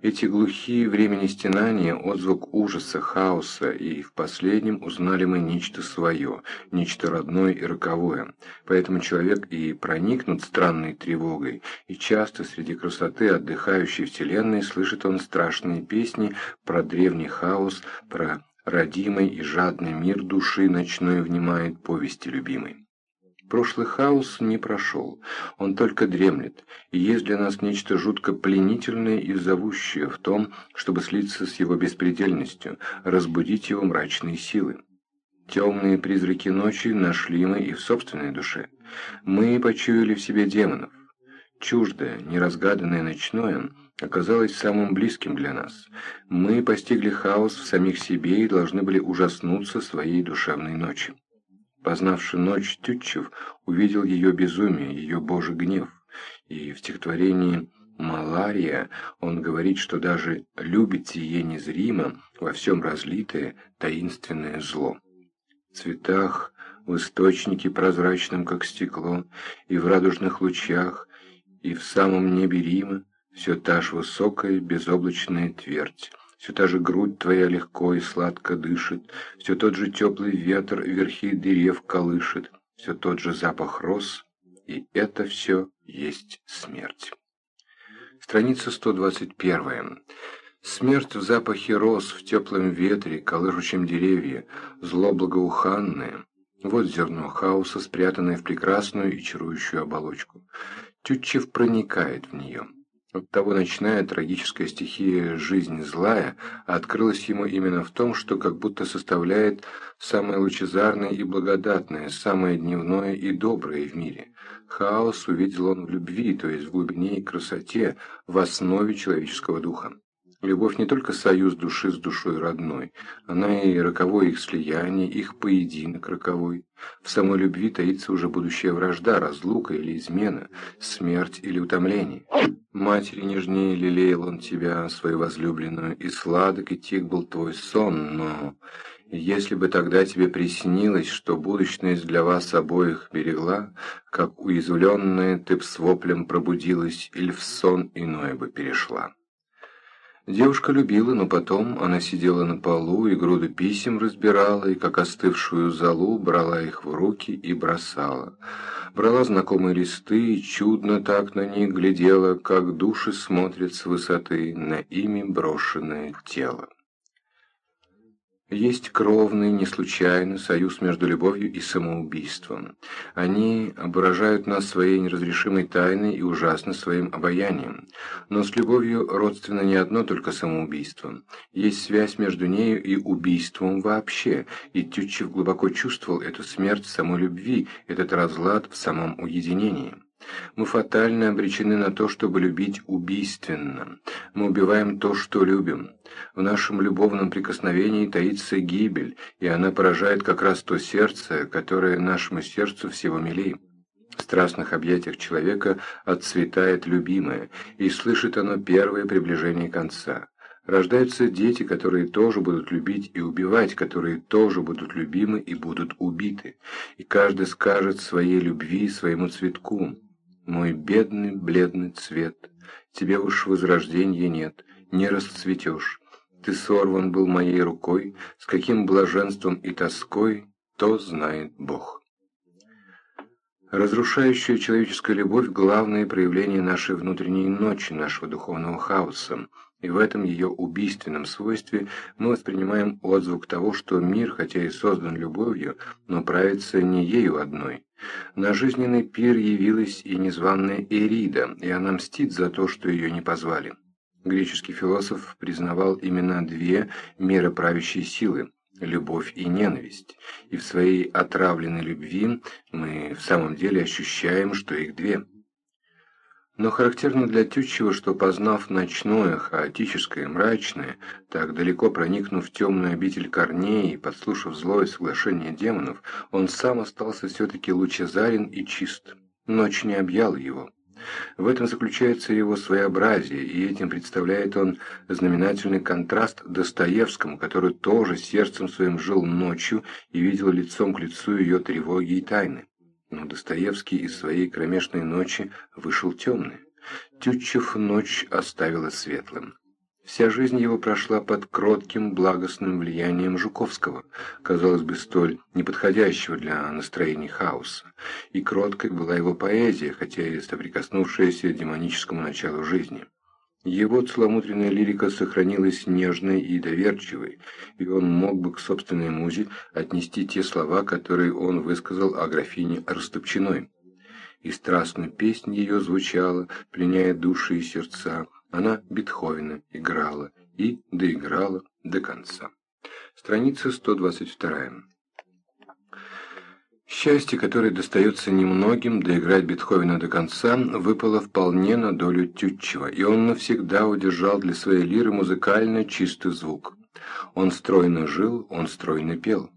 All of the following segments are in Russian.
Эти глухие времени стенания, отзвук ужаса, хаоса, и в последнем узнали мы нечто свое, нечто родное и роковое. Поэтому человек и проникнут странной тревогой, и часто среди красоты отдыхающей вселенной слышит он страшные песни про древний хаос, про родимый и жадный мир души ночной внимает повести любимой. Прошлый хаос не прошел, он только дремлет, и есть для нас нечто жутко пленительное и зовущее в том, чтобы слиться с его беспредельностью, разбудить его мрачные силы. Темные призраки ночи нашли мы и в собственной душе. Мы почуяли в себе демонов. Чуждое, неразгаданное ночное оказалось самым близким для нас. Мы постигли хаос в самих себе и должны были ужаснуться своей душевной ночи. Познавший ночь Тютчев увидел ее безумие, ее божий гнев, и в стихотворении «Малария» он говорит, что даже любит сие незримо, во всем разлитое, таинственное зло. В цветах, в источнике прозрачном, как стекло, и в радужных лучах, и в самом небе Рима, все та ж высокая безоблачная твердь. Все та же грудь твоя легко и сладко дышит, Все тот же теплый ветер верхи дерев колышет, Все тот же запах роз, и это все есть смерть. Страница 121. Смерть в запахе роз, в теплом ветре, колышущем деревья, зло благоуханное. Вот зерно хаоса, спрятанное в прекрасную и чарующую оболочку. Тютчев проникает в нее. Оттого ночная трагическая стихия «Жизнь злая» открылась ему именно в том, что как будто составляет самое лучезарное и благодатное, самое дневное и доброе в мире. Хаос увидел он в любви, то есть в глубине и красоте, в основе человеческого духа. Любовь не только союз души с душой родной, она и роковое их слияние, их поединок роковой. В самой любви таится уже будущая вражда, разлука или измена, смерть или утомление. Матери нежнее лелеял он тебя, свою возлюбленную, и сладок и тих был твой сон, но... Если бы тогда тебе приснилось, что будущность для вас обоих берегла, как уязвленная ты б с воплем пробудилась или в сон иное бы перешла. Девушка любила, но потом она сидела на полу и груду писем разбирала, и как остывшую золу брала их в руки и бросала. Брала знакомые листы и чудно так на них глядела, как души смотрят с высоты на ими брошенное тело. Есть кровный, не случайный союз между любовью и самоубийством. Они ображают нас своей неразрешимой тайной и ужасно своим обаянием. Но с любовью родственно не одно только самоубийство. Есть связь между нею и убийством вообще, и Тютчев глубоко чувствовал эту смерть самой любви, этот разлад в самом уединении. Мы фатально обречены на то, чтобы любить убийственно. Мы убиваем то, что любим. В нашем любовном прикосновении таится гибель, и она поражает как раз то сердце, которое нашему сердцу всего милей. В страстных объятиях человека отцветает любимое, и слышит оно первое приближение конца. Рождаются дети, которые тоже будут любить и убивать, которые тоже будут любимы и будут убиты. И каждый скажет своей любви своему цветку. Мой бедный бледный цвет, тебе уж возрождения нет, не расцветешь. Ты сорван был моей рукой, с каким блаженством и тоской, то знает Бог. Разрушающая человеческая любовь – главное проявление нашей внутренней ночи, нашего духовного хаоса. И в этом ее убийственном свойстве мы воспринимаем отзвук того, что мир, хотя и создан любовью, но правится не ею одной. На жизненный пир явилась и незваная Эрида, и она мстит за то, что ее не позвали. Греческий философ признавал именно две мироправящие силы – любовь и ненависть, и в своей отравленной любви мы в самом деле ощущаем, что их две – но характерно для Тютчева, что познав ночное, хаотическое, мрачное, так далеко проникнув в темную обитель корней и подслушав злое соглашение демонов, он сам остался все-таки лучезарен и чист. Ночь не объяла его. В этом заключается его своеобразие, и этим представляет он знаменательный контраст Достоевскому, который тоже сердцем своим жил ночью и видел лицом к лицу ее тревоги и тайны. Но Достоевский из своей кромешной ночи вышел темный. Тютчев ночь оставила светлым. Вся жизнь его прошла под кротким, благостным влиянием Жуковского, казалось бы, столь неподходящего для настроений хаоса. И кроткой была его поэзия, хотя и соприкоснувшаяся демоническому началу жизни. Его целомудренная лирика сохранилась нежной и доверчивой, и он мог бы к собственной музе отнести те слова, которые он высказал о графине Растопчиной. И страстно песнь ее звучала, пленяя души и сердца, она Бетховена играла и доиграла до конца. Страница 122. Счастье, которое достается немногим, доиграть Бетховена до конца, выпало вполне на долю Тютчева, и он навсегда удержал для своей лиры музыкально чистый звук. Он стройно жил, он стройно пел.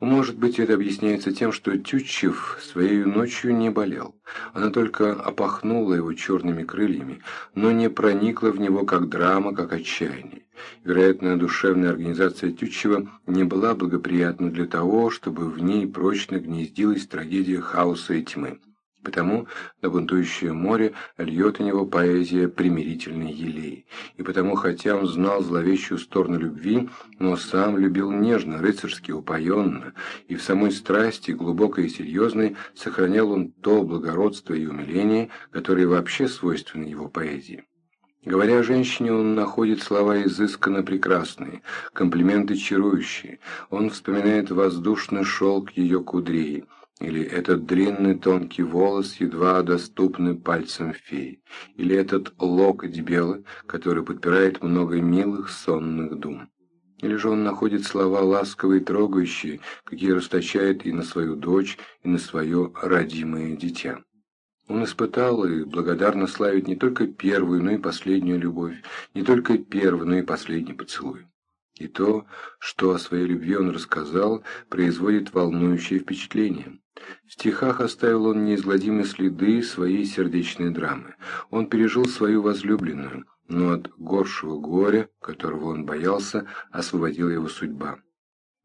Может быть, это объясняется тем, что Тютчев своей ночью не болел. Она только опахнула его черными крыльями, но не проникла в него как драма, как отчаяние. Вероятно, душевная организация Тютчева не была благоприятна для того, чтобы в ней прочно гнездилась трагедия хаоса и тьмы. Потому на бунтующее море льет у него поэзия примирительной елей. И потому, хотя он знал зловещую сторону любви, но сам любил нежно, рыцарски, упоенно, и в самой страсти, глубокой и серьезной, сохранял он то благородство и умиление, которые вообще свойственны его поэзии. Говоря о женщине, он находит слова изысканно прекрасные, комплименты чарующие. Он вспоминает воздушный шелк ее кудрей, или этот длинный тонкий волос, едва доступный пальцем феи, или этот локоть белый, который подпирает много милых сонных дум. Или же он находит слова ласковые и трогающие, какие расточает и на свою дочь, и на свое родимое дитя. Он испытал и благодарно славит не только первую, но и последнюю любовь, не только первый, но и последний поцелуй. И то, что о своей любви он рассказал, производит волнующее впечатление. В стихах оставил он неизгладимые следы своей сердечной драмы. Он пережил свою возлюбленную, но от горшего горя, которого он боялся, освободила его судьба.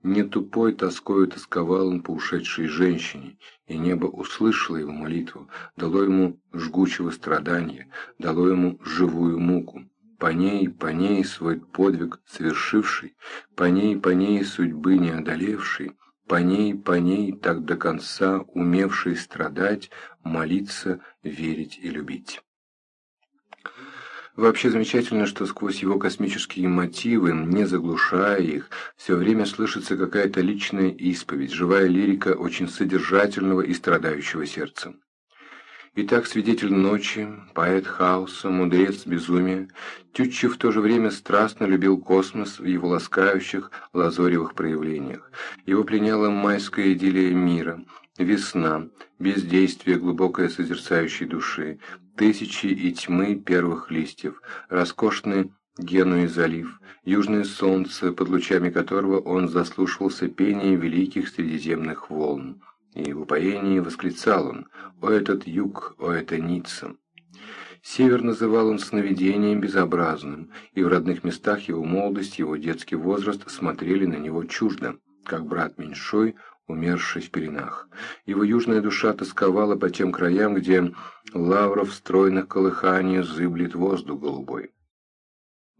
Не тупой тоскою тосковал он по ушедшей женщине, и небо услышало его молитву, дало ему жгучего страдания, дало ему живую муку. По ней, по ней свой подвиг совершивший, по ней, по ней судьбы не одолевший, по ней, по ней так до конца умевший страдать, молиться, верить и любить. Вообще замечательно, что сквозь его космические мотивы, не заглушая их, все время слышится какая-то личная исповедь, живая лирика очень содержательного и страдающего сердца. Итак, свидетель ночи, поэт хаоса, мудрец безумия, Тютчев в то же время страстно любил космос в его ласкающих, лазоревых проявлениях. Его пленяла майская идиллия мира, весна, бездействие глубокой созерцающей души, тысячи и тьмы первых листьев, роскошный Генуи залив, южное солнце, под лучами которого он заслушивался пение великих средиземных волн. И в упоении восклицал он «О этот юг, о это Ницца!» Север называл он сновидением безобразным, и в родных местах его молодость, его детский возраст смотрели на него чуждо, как брат меньшой, умерший в пеленах. Его южная душа тосковала по тем краям, где лавров стройных колыханий зыблет воздух голубой.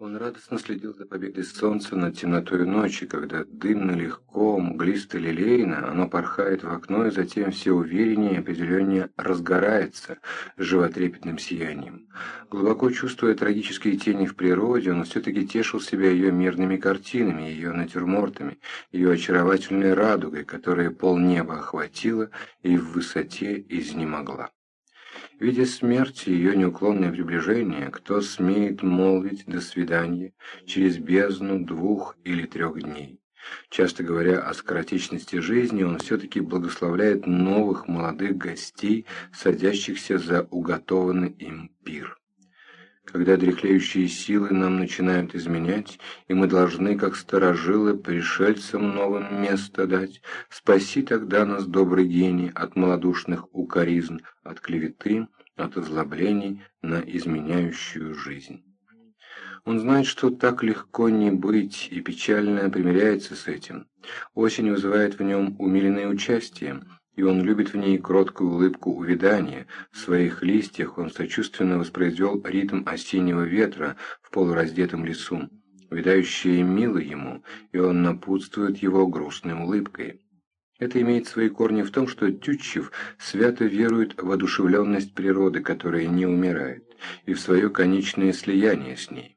Он радостно следил за победой солнца над темнотой ночи, когда дымно легко, мглисто лилейно оно порхает в окно и затем все увереннее и определеннее разгорается животрепетным сиянием. Глубоко чувствуя трагические тени в природе, он все-таки тешил себя ее мирными картинами, ее натюрмортами, ее очаровательной радугой, которая полнеба охватила и в высоте изнемогла. Видя смерть и ее неуклонное приближение, кто смеет молвить «до свидания» через бездну двух или трех дней? Часто говоря о скоротечности жизни, он все-таки благословляет новых молодых гостей, садящихся за уготованный им пир. Когда дряхлеющие силы нам начинают изменять, и мы должны, как сторожилы, пришельцам новым место дать, спаси тогда нас, добрый гений, от малодушных укоризн, от клеветы, от озлоблений на изменяющую жизнь. Он знает, что так легко не быть, и печально примиряется с этим. Осень вызывает в нем умиленное участие, и он любит в ней кроткую улыбку увядания, в своих листьях он сочувственно воспроизвел ритм осеннего ветра в полураздетом лесу. Увядающее мило ему, и он напутствует его грустной улыбкой. Это имеет свои корни в том, что Тютчев свято верует в одушевленность природы, которая не умирает, и в свое конечное слияние с ней.